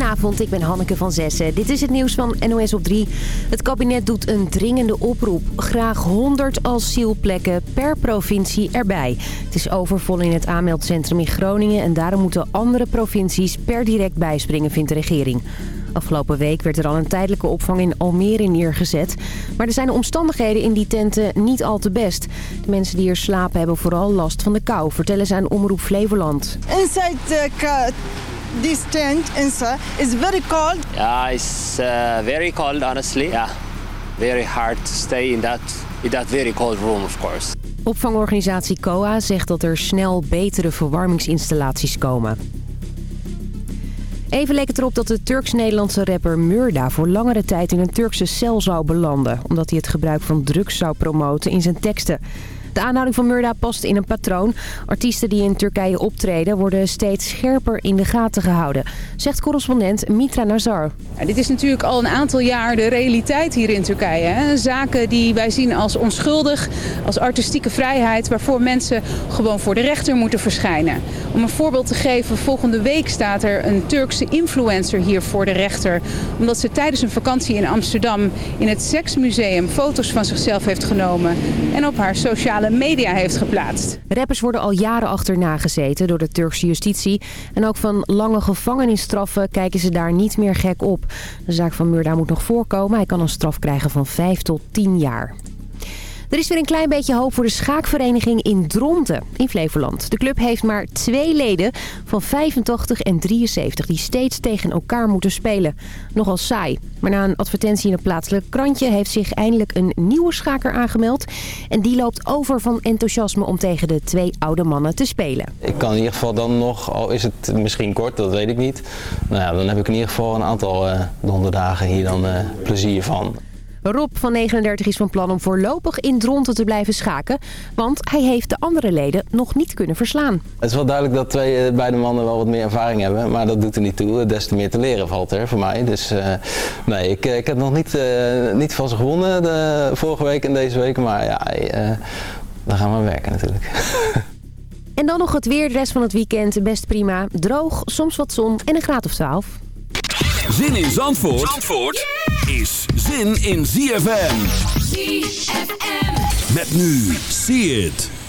Goedenavond, ik ben Hanneke van Zessen. Dit is het nieuws van NOS op 3. Het kabinet doet een dringende oproep. Graag 100 asielplekken per provincie erbij. Het is overvol in het aanmeldcentrum in Groningen... en daarom moeten andere provincies per direct bijspringen, vindt de regering. Afgelopen week werd er al een tijdelijke opvang in Almere neergezet. Maar er zijn de omstandigheden in die tenten niet al te best. De mensen die er slapen hebben vooral last van de kou, vertellen ze aan Omroep Flevoland. Inside the this tent inside is very cold. Yeah, it's uh, very cold, honestly. Yeah, very hard to stay in that in that very cold room, of course. Opvangorganisatie COA zegt dat er snel betere verwarmingsinstallaties komen. Even leek het erop dat de Turks-Nederlandse rapper Murda voor langere tijd in een Turkse cel zou belanden... omdat hij het gebruik van drugs zou promoten in zijn teksten. De aanhouding van Murda past in een patroon. Artiesten die in Turkije optreden worden steeds scherper in de gaten gehouden, zegt correspondent Mitra Nazar. Dit is natuurlijk al een aantal jaar de realiteit hier in Turkije. Hè? Zaken die wij zien als onschuldig, als artistieke vrijheid, waarvoor mensen gewoon voor de rechter moeten verschijnen. Om een voorbeeld te geven, volgende week staat er een Turkse influencer hier voor de rechter. Omdat ze tijdens een vakantie in Amsterdam in het Seksmuseum foto's van zichzelf heeft genomen en op haar sociale media heeft geplaatst. Rappers worden al jaren achterna gezeten door de Turkse justitie. En ook van lange gevangenisstraffen kijken ze daar niet meer gek op. De zaak van Murda moet nog voorkomen. Hij kan een straf krijgen van 5 tot 10 jaar. Er is weer een klein beetje hoop voor de schaakvereniging in Dronten in Flevoland. De club heeft maar twee leden van 85 en 73 die steeds tegen elkaar moeten spelen. Nogal saai. Maar na een advertentie in een plaatselijk krantje heeft zich eindelijk een nieuwe schaker aangemeld. En die loopt over van enthousiasme om tegen de twee oude mannen te spelen. Ik kan in ieder geval dan nog, al is het misschien kort, dat weet ik niet. Nou ja, dan heb ik in ieder geval een aantal uh, donderdagen hier dan uh, plezier van. Rob van 39 is van plan om voorlopig in Dronten te blijven schaken. Want hij heeft de andere leden nog niet kunnen verslaan. Het is wel duidelijk dat twee beide mannen wel wat meer ervaring hebben. Maar dat doet er niet toe. Des te meer te leren valt er voor mij. Dus uh, nee, ik, ik heb nog niet, uh, niet van ze gewonnen de vorige week en deze week. Maar ja, uh, dan gaan we werken natuurlijk. En dan nog het weer. De rest van het weekend best prima. Droog, soms wat zon en een graad of 12. Zin in Zandvoort, Zandvoort is zin in ZFM. ZFM. Met nu, see it.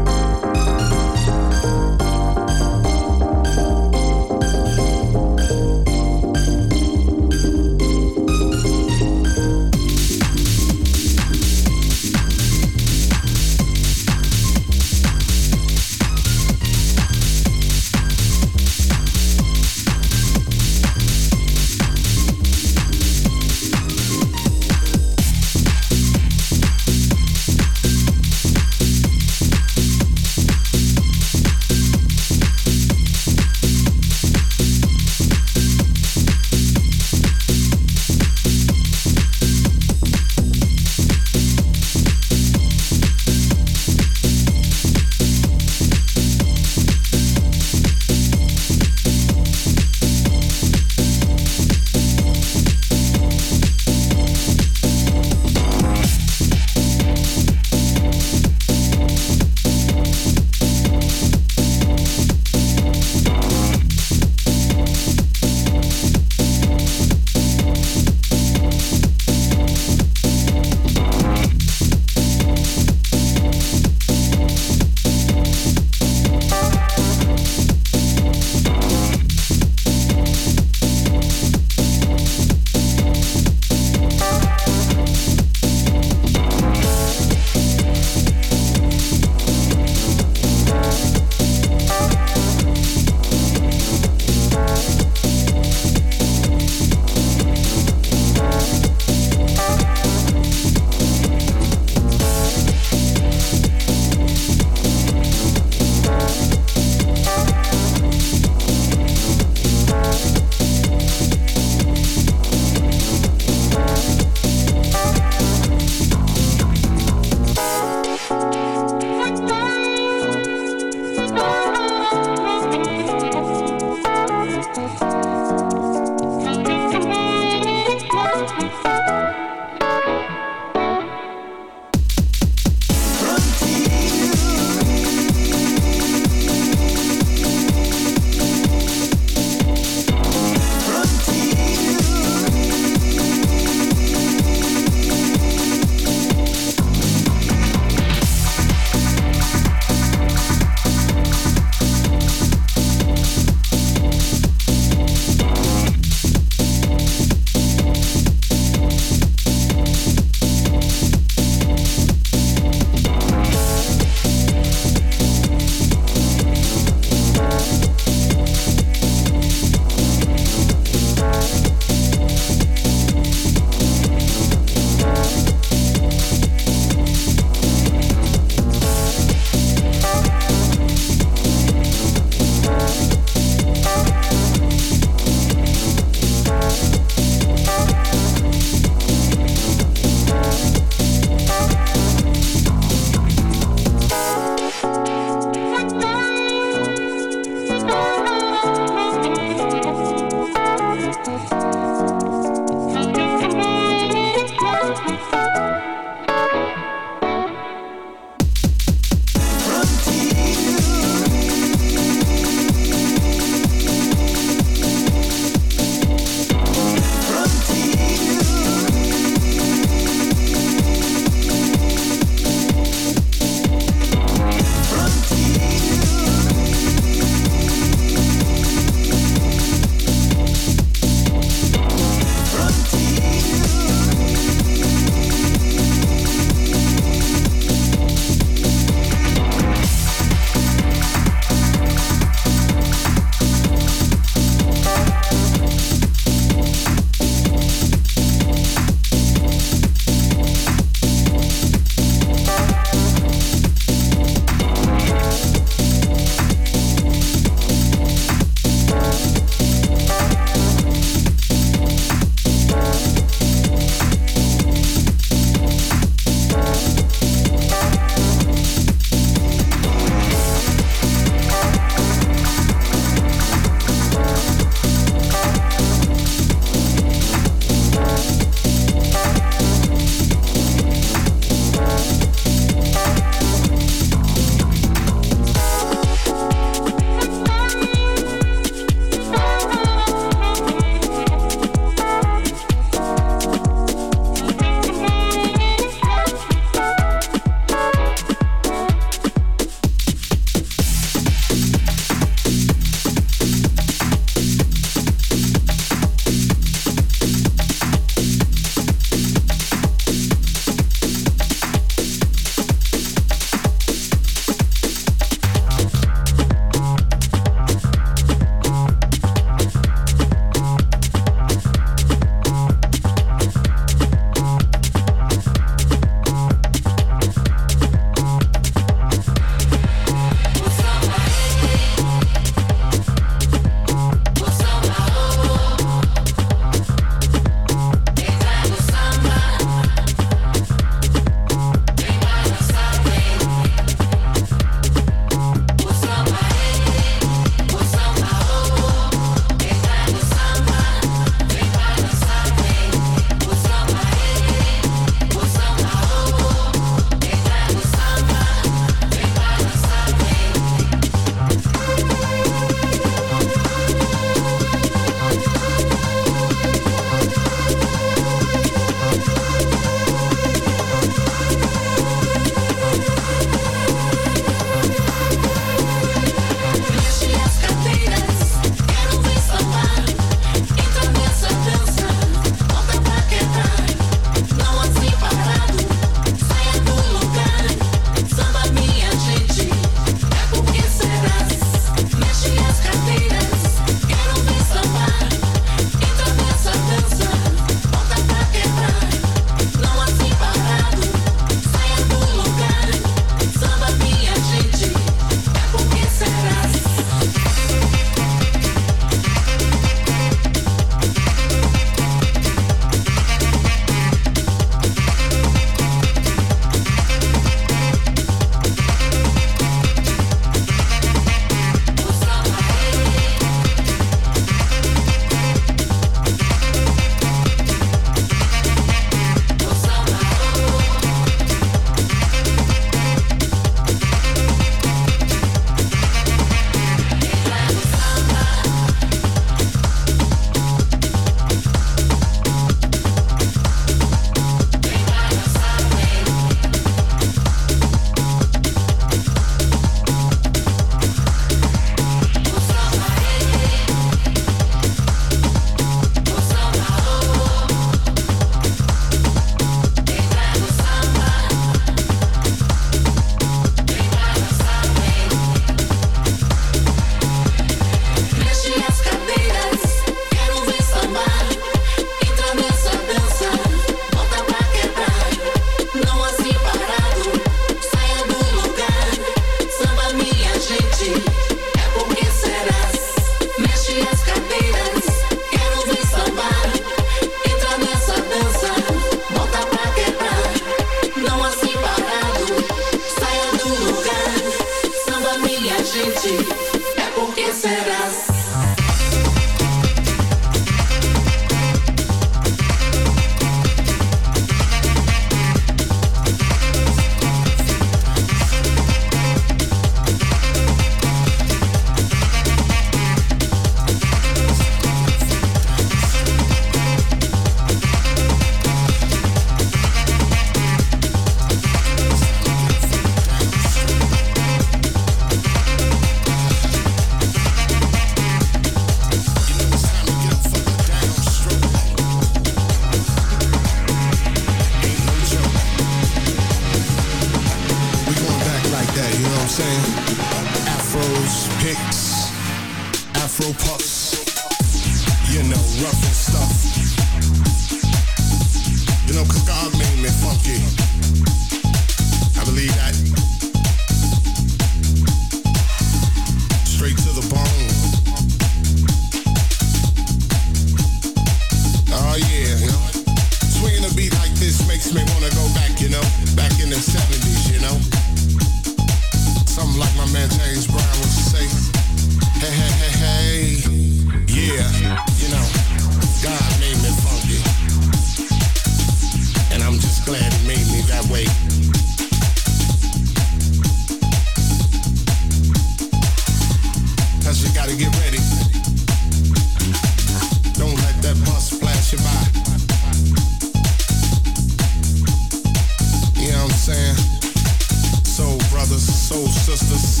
Sisters.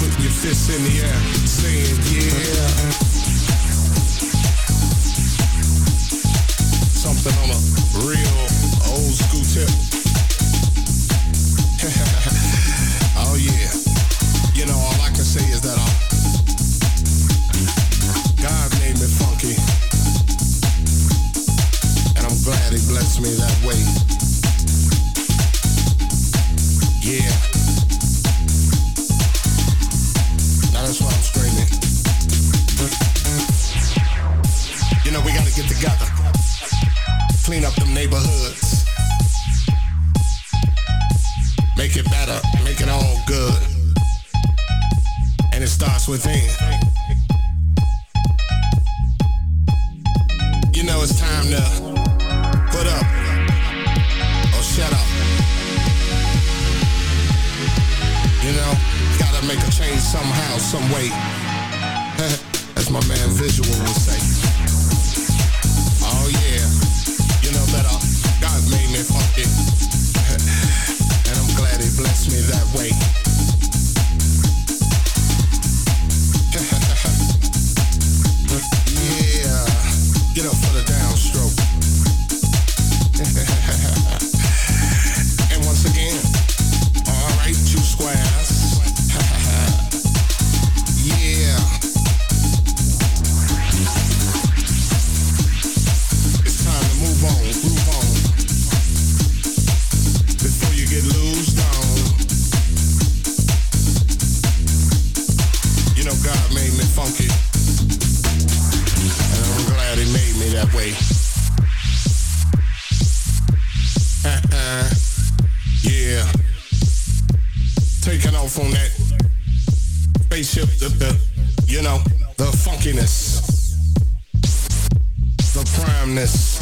Put your fists in the air, saying yeah. Something on a real old school tip. God made me funky. And I'm glad he made me that way. yeah. Taking off on that spaceship, the, you know, the funkiness, the primeness.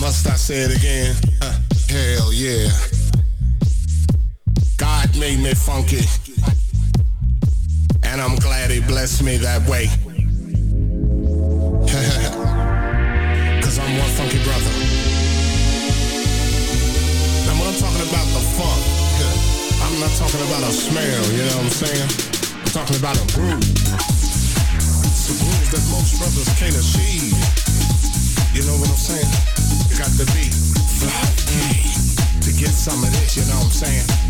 Must I say it again? Uh, hell yeah. Made me funky. And I'm glad he blessed me that way. Cause I'm one funky brother. Now when I'm talking about the funk, I'm not talking about a smell, you know what I'm saying? I'm talking about a groove. It's a groove that most brothers can't achieve. You know what I'm saying? You got to be funky to get some of this, you know what I'm saying?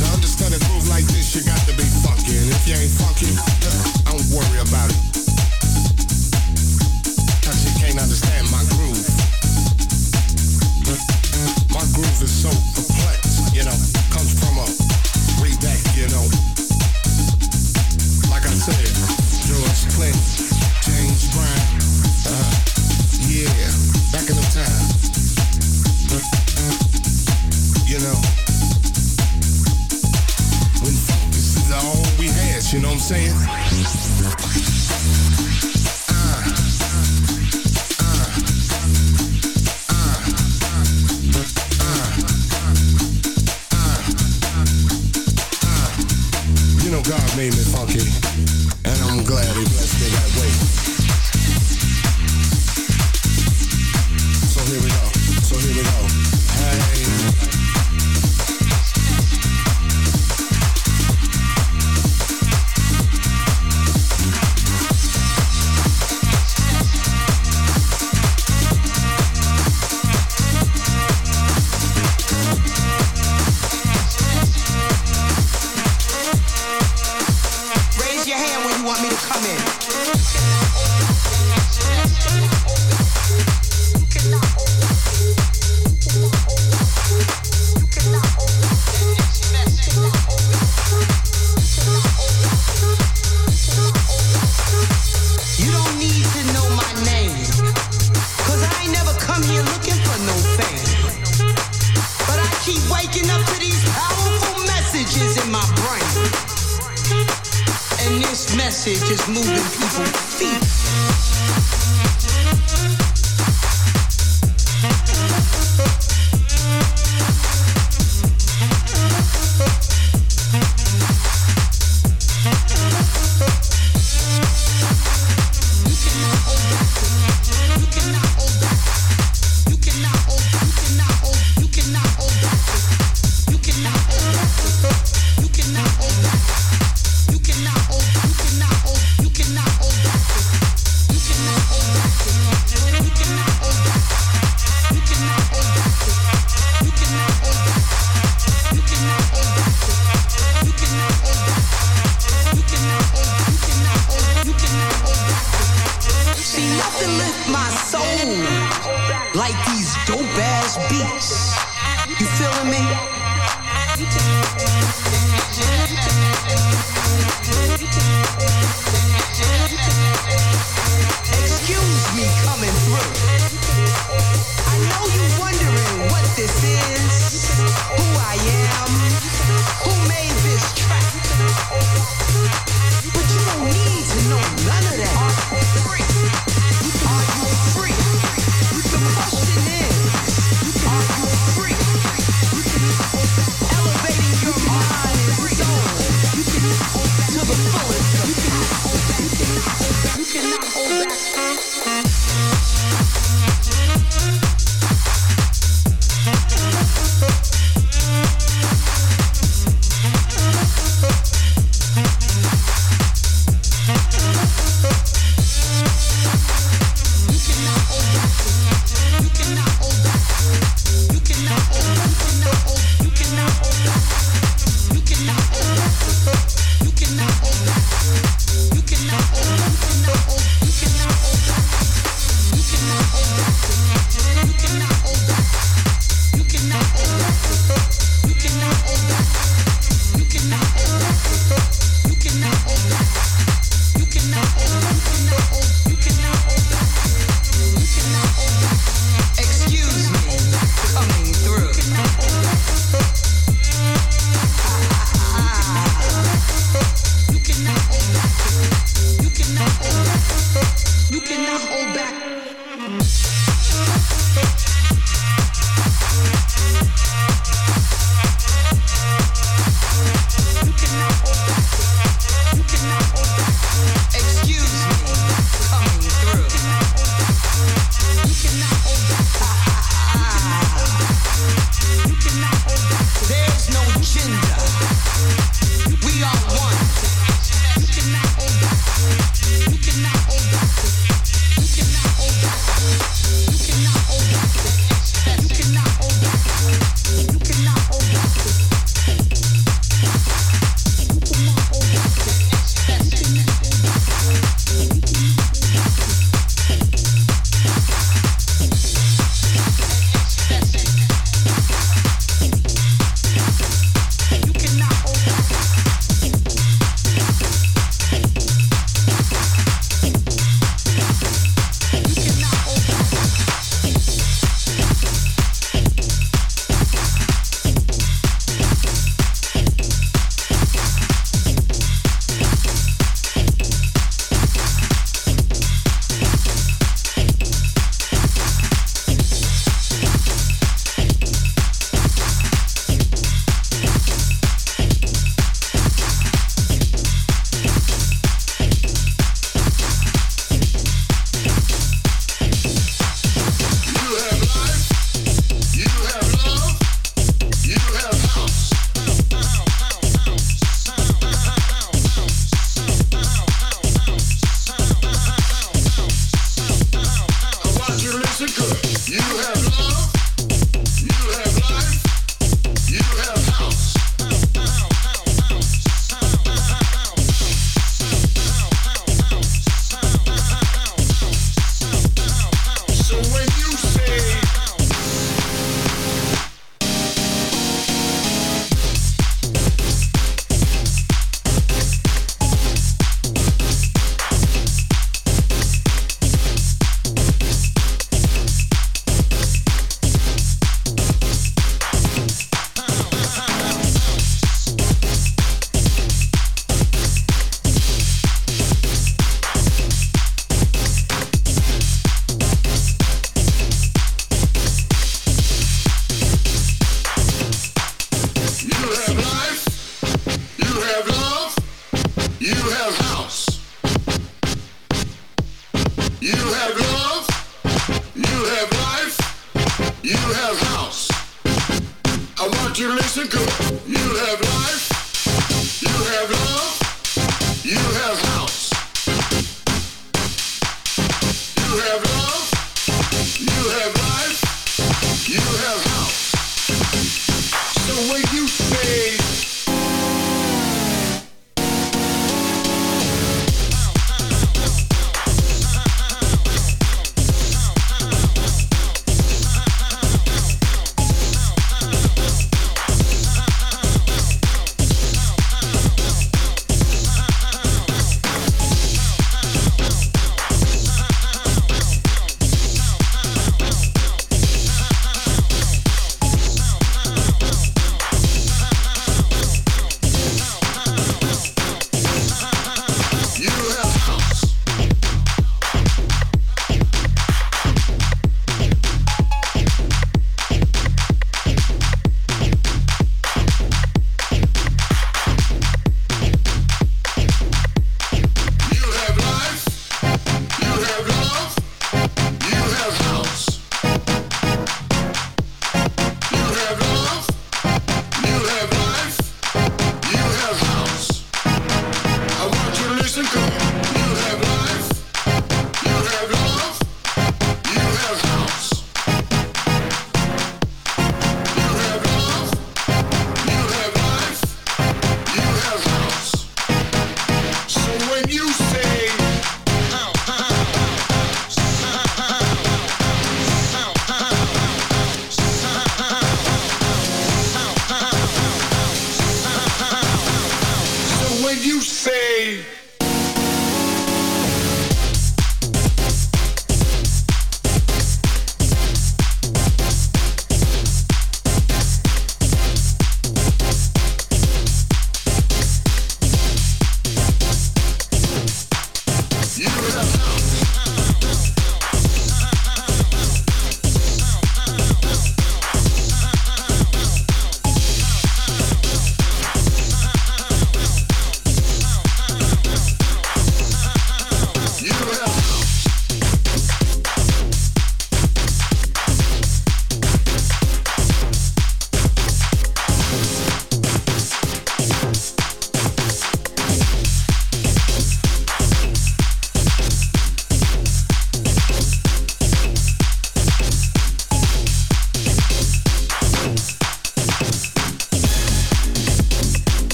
To understand a groove like this, you got to be funky. And if you ain't I don't worry about it. Cause you can't understand my groove. My groove is so perplexed, you know, comes from a saying?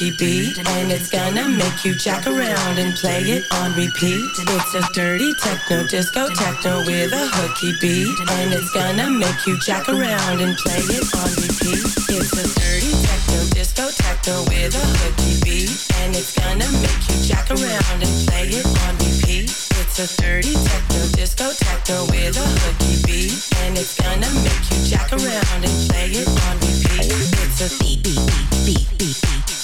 funky beat. And it's gonna make you jack around and play it on repeat. It's a dirty techno, disco techno with a hooky beat. And it's gonna make you jack around and play it on repeat. It's a dirty techno, disco techno with a hooky beat. And it's gonna make you jack around and play it on repeat. It's a dirty techno, disco techno with a hooky beat. And it's gonna make you jack around and play it on repeat. It's a beat, beat, beat, beat, beat, beat.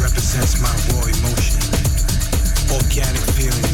Represents my organic feelings,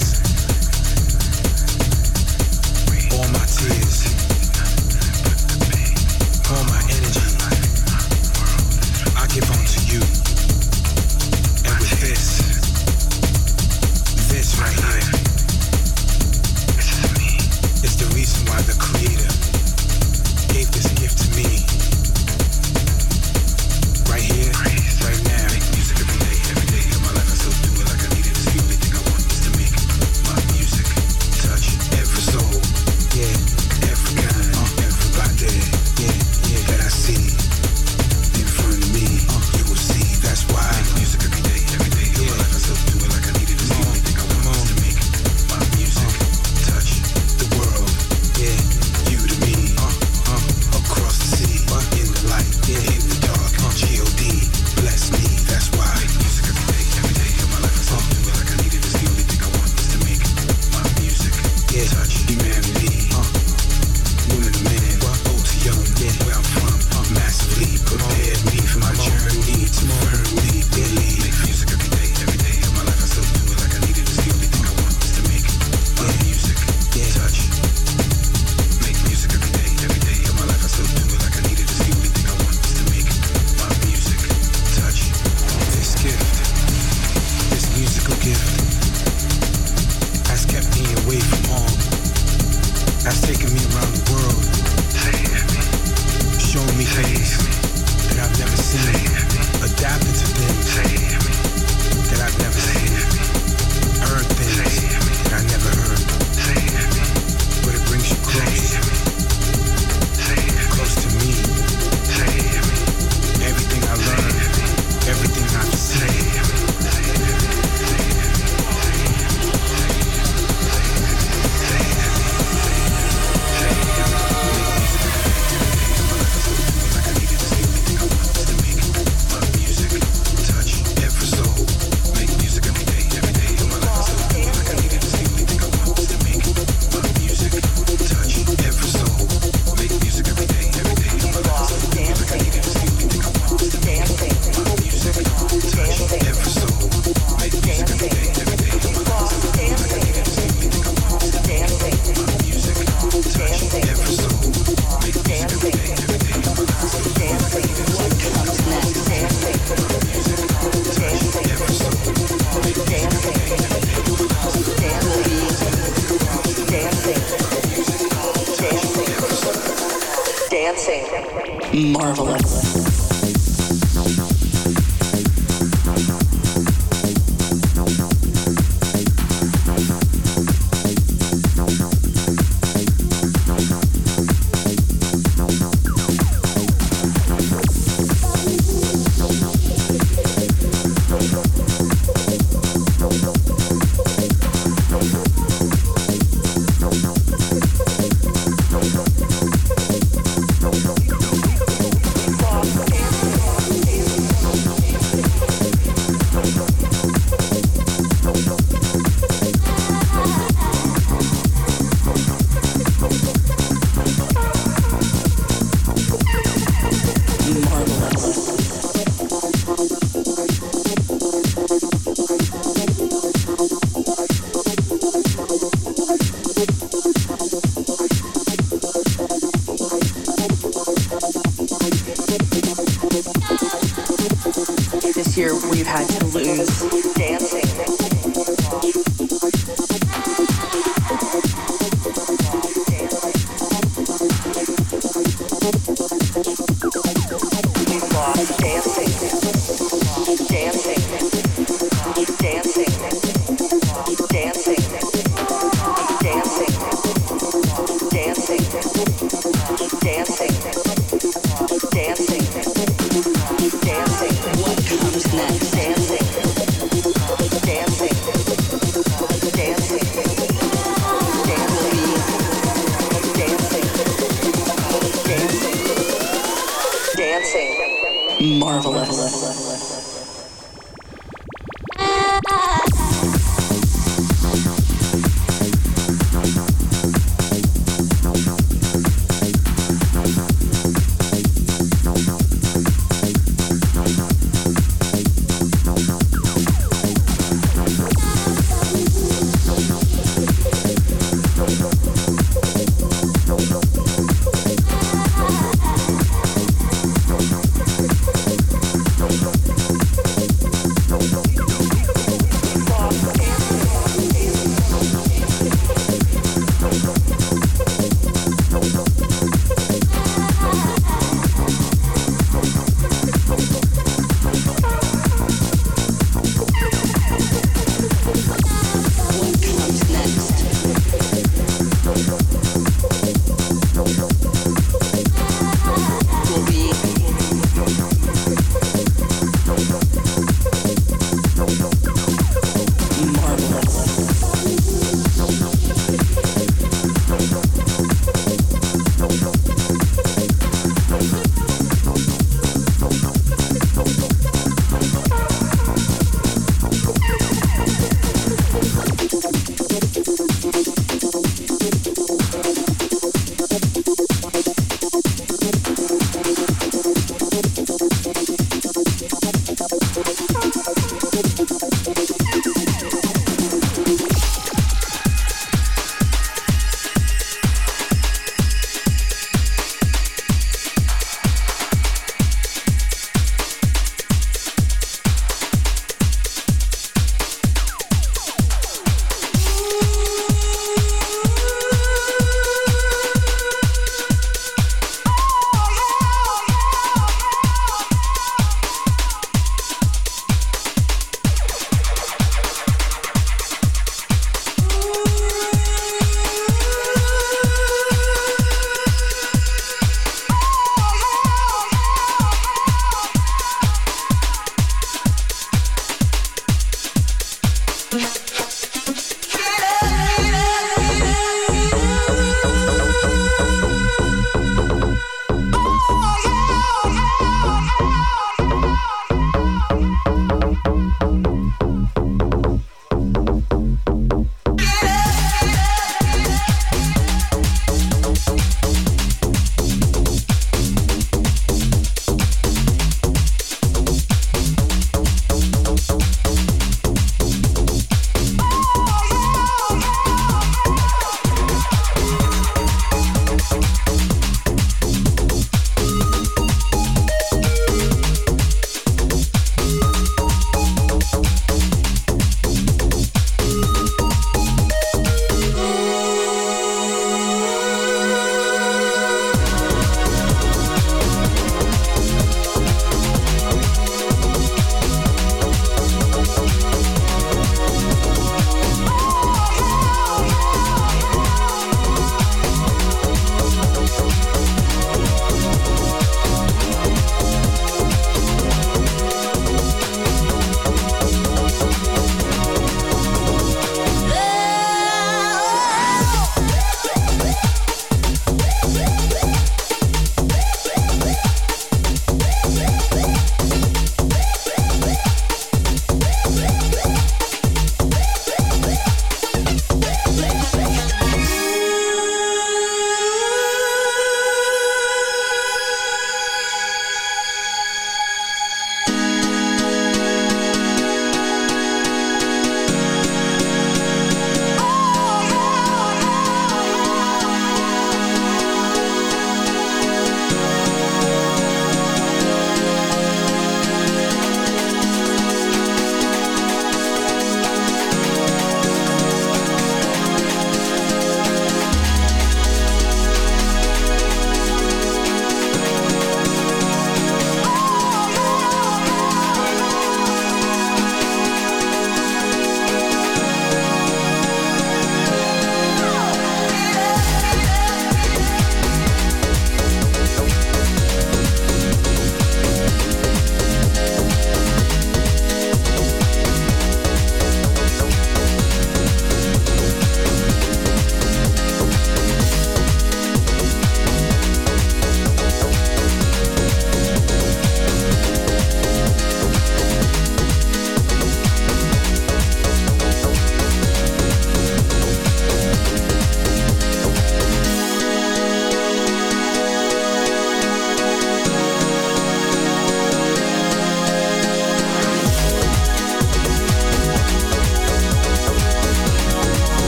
we've had